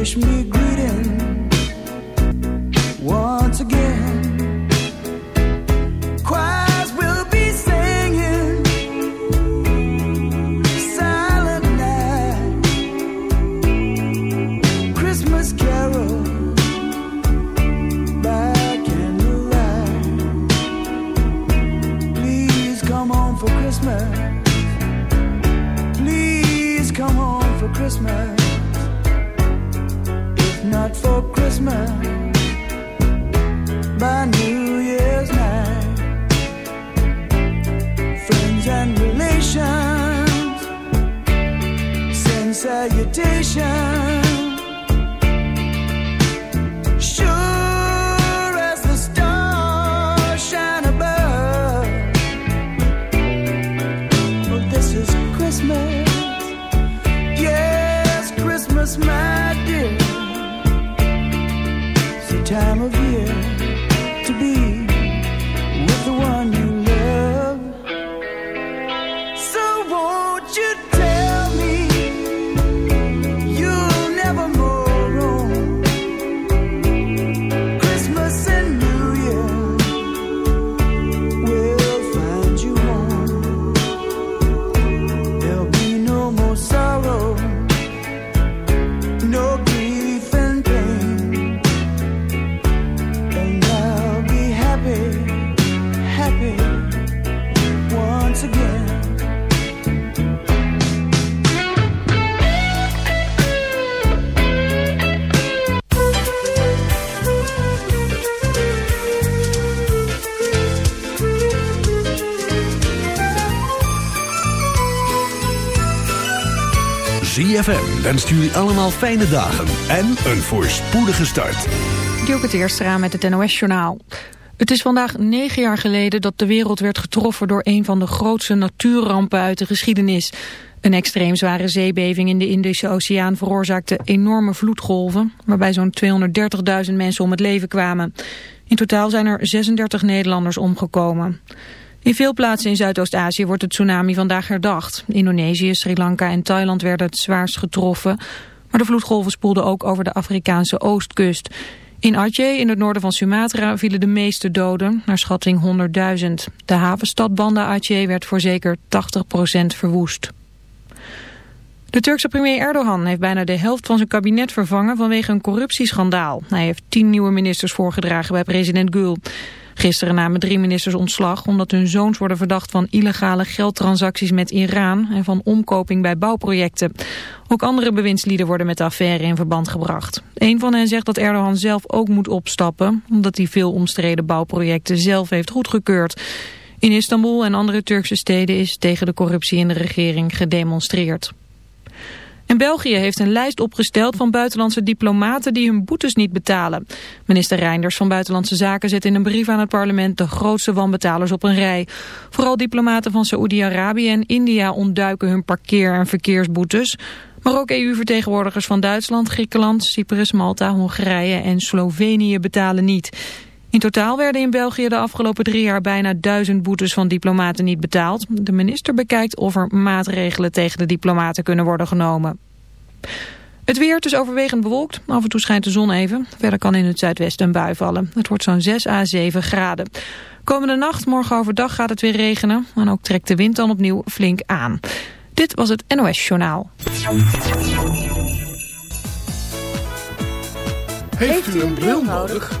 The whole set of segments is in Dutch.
wish me good. ZFM wenst jullie allemaal fijne dagen en een voorspoedige start. Dielke het eerst eraan met het NOS-journaal. Het is vandaag negen jaar geleden dat de wereld werd getroffen... door een van de grootste natuurrampen uit de geschiedenis. Een extreem zware zeebeving in de Indische Oceaan... veroorzaakte enorme vloedgolven... waarbij zo'n 230.000 mensen om het leven kwamen. In totaal zijn er 36 Nederlanders omgekomen. In veel plaatsen in Zuidoost-Azië wordt het tsunami vandaag herdacht. Indonesië, Sri Lanka en Thailand werden het zwaarst getroffen. Maar de vloedgolven spoelden ook over de Afrikaanse oostkust. In Aceh, in het noorden van Sumatra, vielen de meeste doden, naar schatting 100.000. De havenstad Banda Aceh werd voor zeker 80% verwoest. De Turkse premier Erdogan heeft bijna de helft van zijn kabinet vervangen vanwege een corruptieschandaal. Hij heeft tien nieuwe ministers voorgedragen bij president Gül. Gisteren namen drie ministers ontslag omdat hun zoons worden verdacht van illegale geldtransacties met Iran en van omkoping bij bouwprojecten. Ook andere bewindslieden worden met de affaire in verband gebracht. Een van hen zegt dat Erdogan zelf ook moet opstappen omdat hij veel omstreden bouwprojecten zelf heeft goedgekeurd. In Istanbul en andere Turkse steden is tegen de corruptie in de regering gedemonstreerd. En België heeft een lijst opgesteld van buitenlandse diplomaten die hun boetes niet betalen. Minister Reinders van Buitenlandse Zaken zet in een brief aan het parlement de grootste wanbetalers op een rij. Vooral diplomaten van Saoedi-Arabië en India ontduiken hun parkeer- en verkeersboetes. Maar ook EU-vertegenwoordigers van Duitsland, Griekenland, Cyprus, Malta, Hongarije en Slovenië betalen niet. In totaal werden in België de afgelopen drie jaar bijna duizend boetes van diplomaten niet betaald. De minister bekijkt of er maatregelen tegen de diplomaten kunnen worden genomen. Het weer, is overwegend bewolkt. Af en toe schijnt de zon even. Verder kan in het zuidwesten een bui vallen. Het wordt zo'n 6 à 7 graden. Komende nacht, morgen overdag gaat het weer regenen. En ook trekt de wind dan opnieuw flink aan. Dit was het NOS Journaal. Heeft u een bril nodig?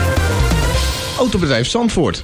Autobedrijf Zandvoort,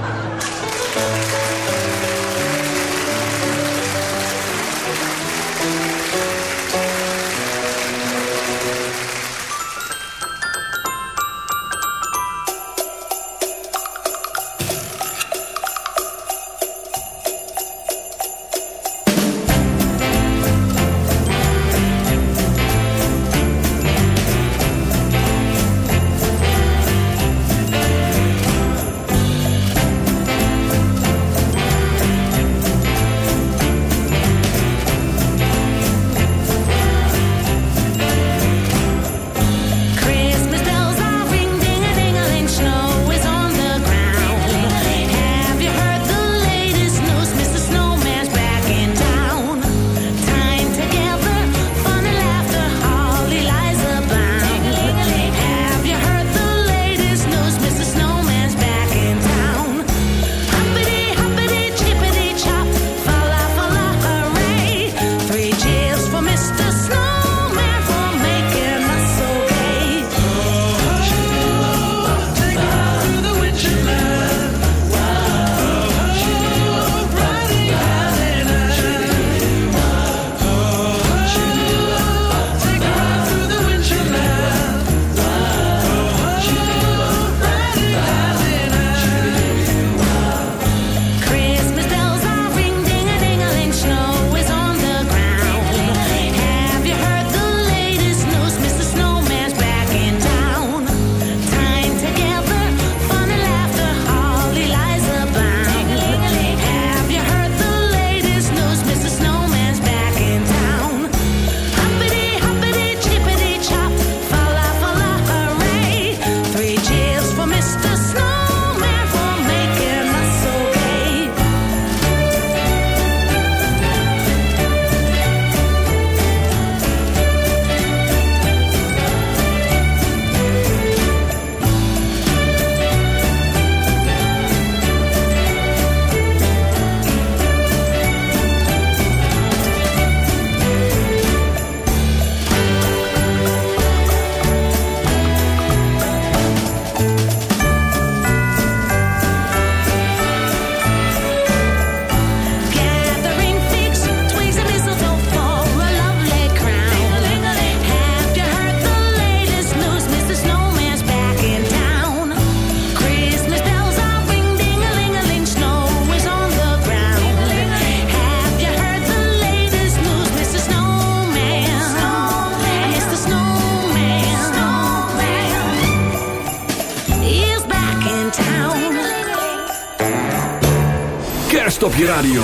Je radio.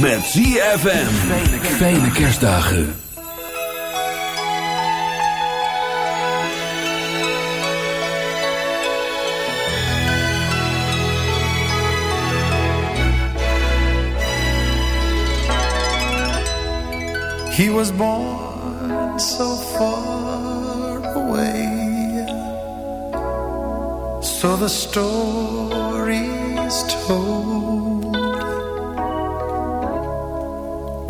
Met ZFM. Fijne kerstdagen. He was born so far away. So the stories told.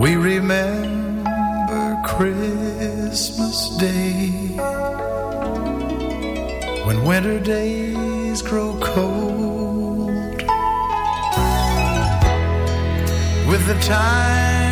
We remember Christmas Day when winter days grow cold. With the time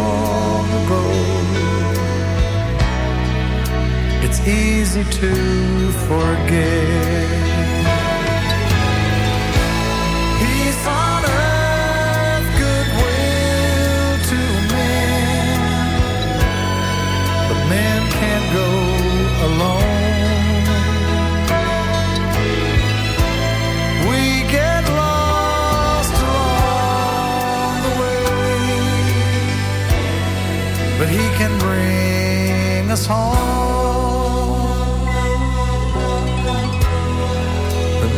Easy to forget. To men. But men can't go alone. We get lost along the way, but He can bring us home.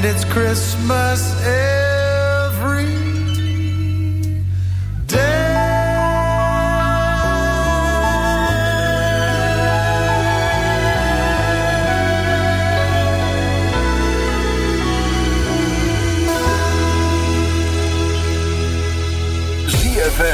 And it's Christmas every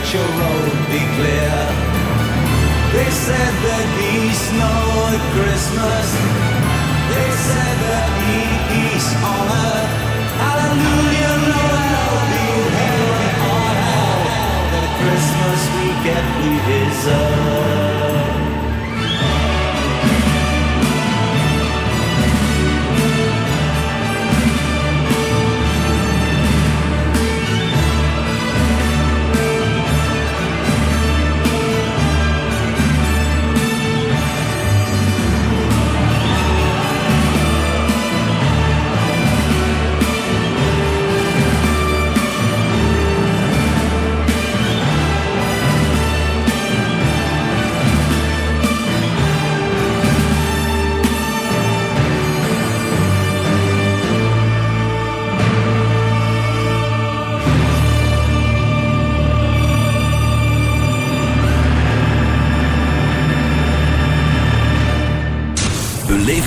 Let your road be clear. They said there'd be snow at Christmas. They said there'd be peace on earth. Hallelujah, Noel, be heaven on hell. The Christmas we get we deserve.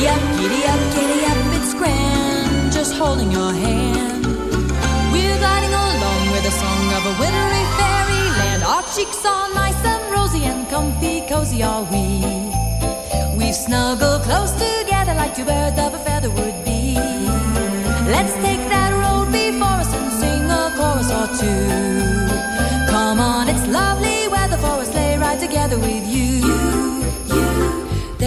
Giddy up, giddy up, giddy up, it's grand. Just holding your hand. We're gliding along with the song of a wintry fairyland. Our cheeks are nice and rosy and comfy, cozy are we. We've snuggled close together like two birds of a feather would be. Let's take that road before us and sing a chorus or two. Come on, it's lovely weather for a sleigh ride together with you.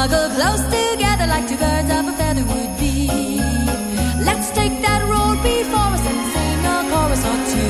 We've close together like two birds of a feather would be. Let's take that road before us and sing a chorus or two.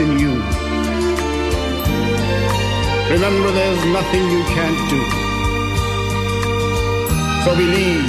in you. Remember, there's nothing you can't do. So believe.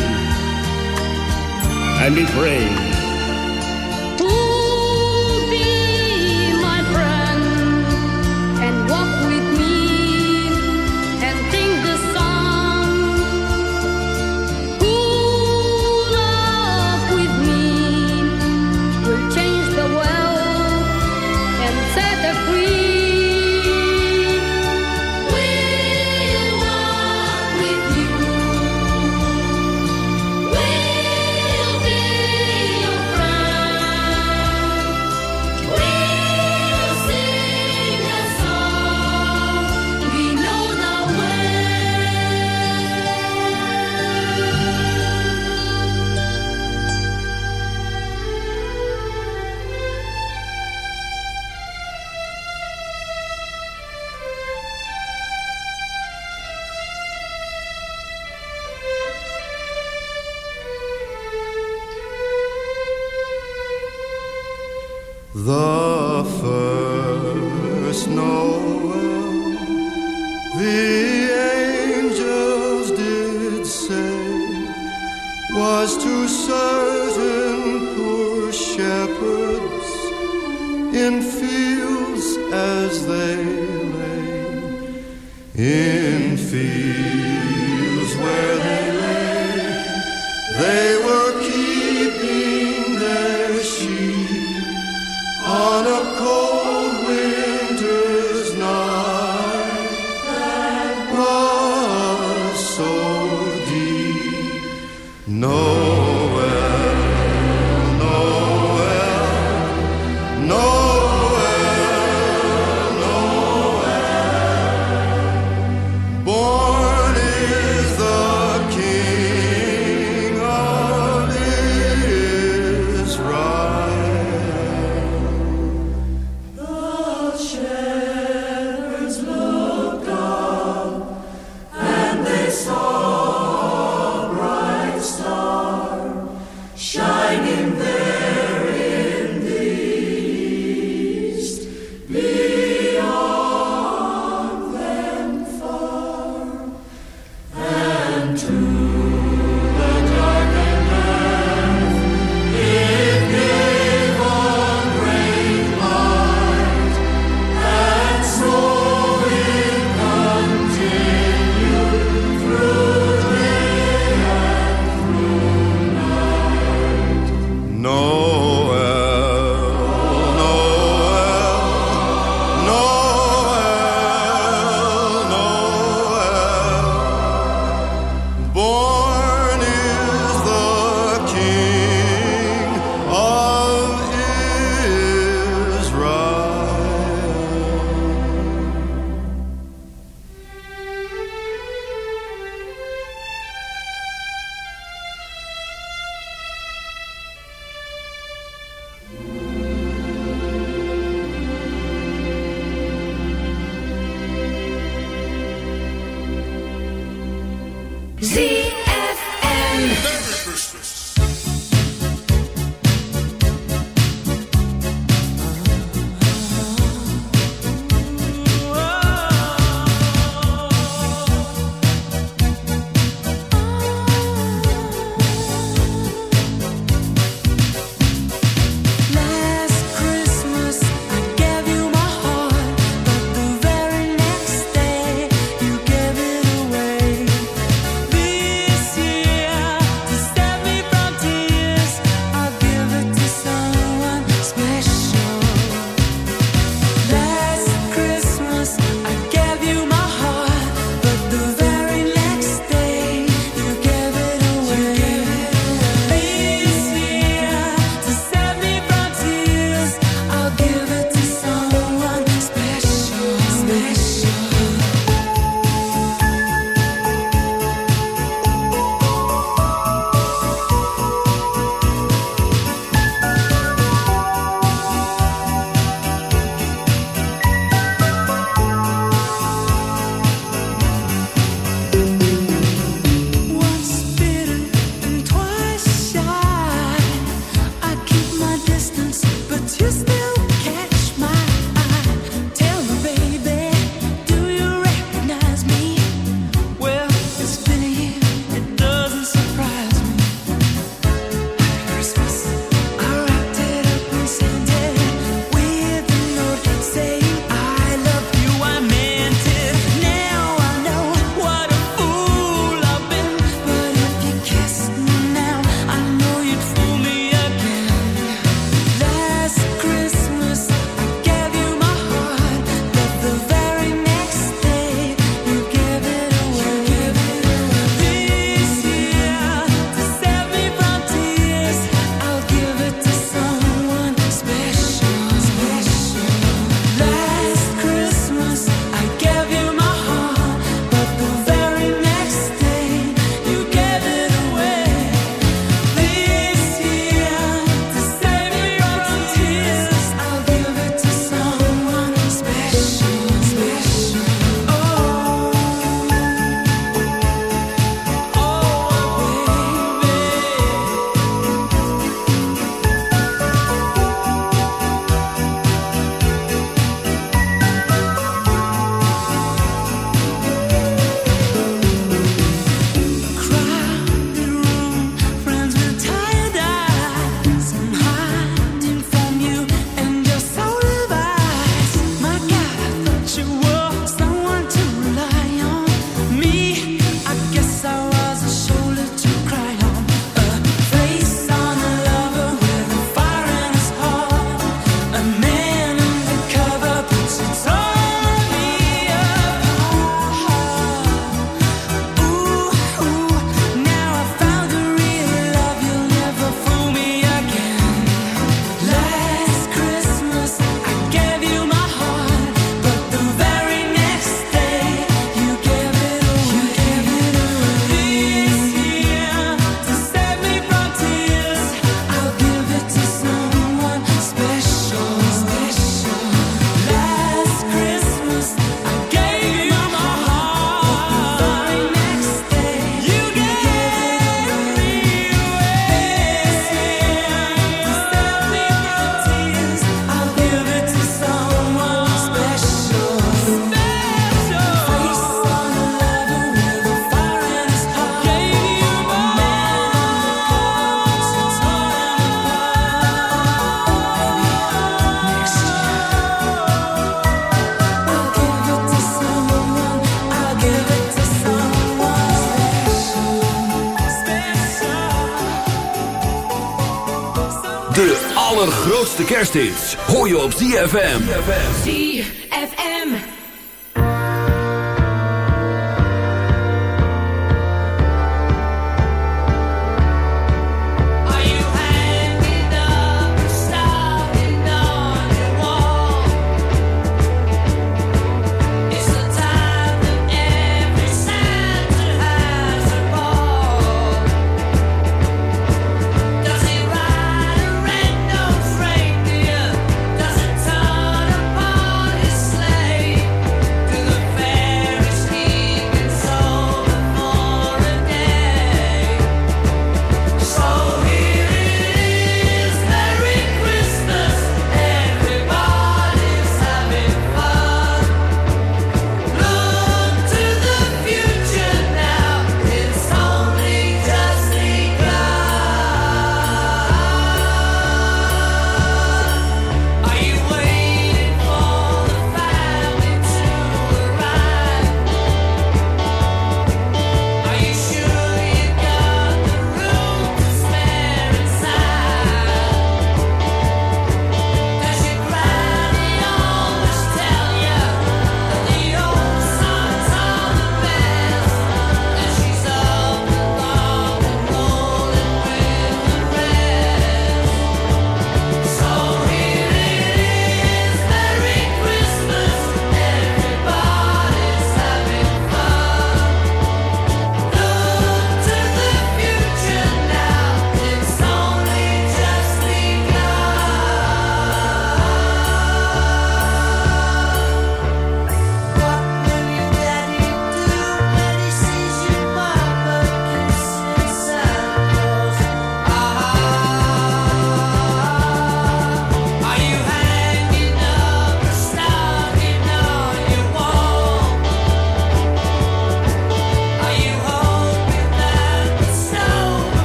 ZFM.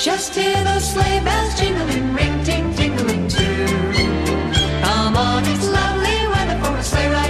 Just hear those sleigh bells jingling, ring ting tingling too. Come on, it's lovely weather for a sleigh ride.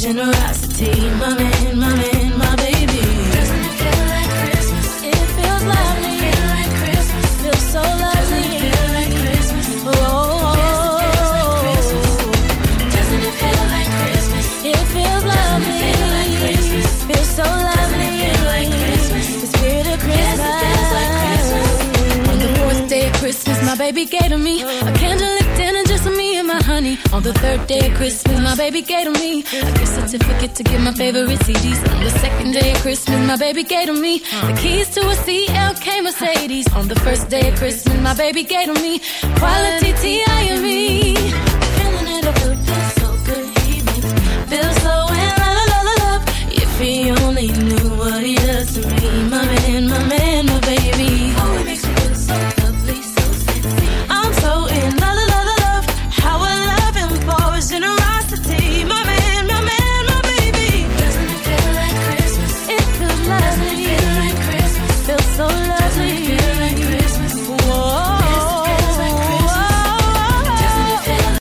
generosity, my man, my man, my baby. Doesn't it feel like Christmas? It feels lovely. Feel like Christmas. Feels so lovely. Doesn't it feel like Christmas? Oh, oh, oh, oh. doesn't it feel like Christmas? It feels lovely. Feel like Christmas. Feels so lovely. Feel like Christmas. The spirit of Christmas. On the fourth day of Christmas, my baby gave to me a candlelit on the third day of Christmas, my baby gave to me a gift certificate to get my favorite CDs. On the second day of Christmas, my baby gave to me the keys to a CLK Mercedes. On the first day of Christmas, my baby gave to me quality T.I. Feeling it up, feels so good. He makes me feel so in love. If he only knew what he does.